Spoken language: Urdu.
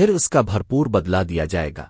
پھر اس کا بھرپور بدلا دیا جائے گا۔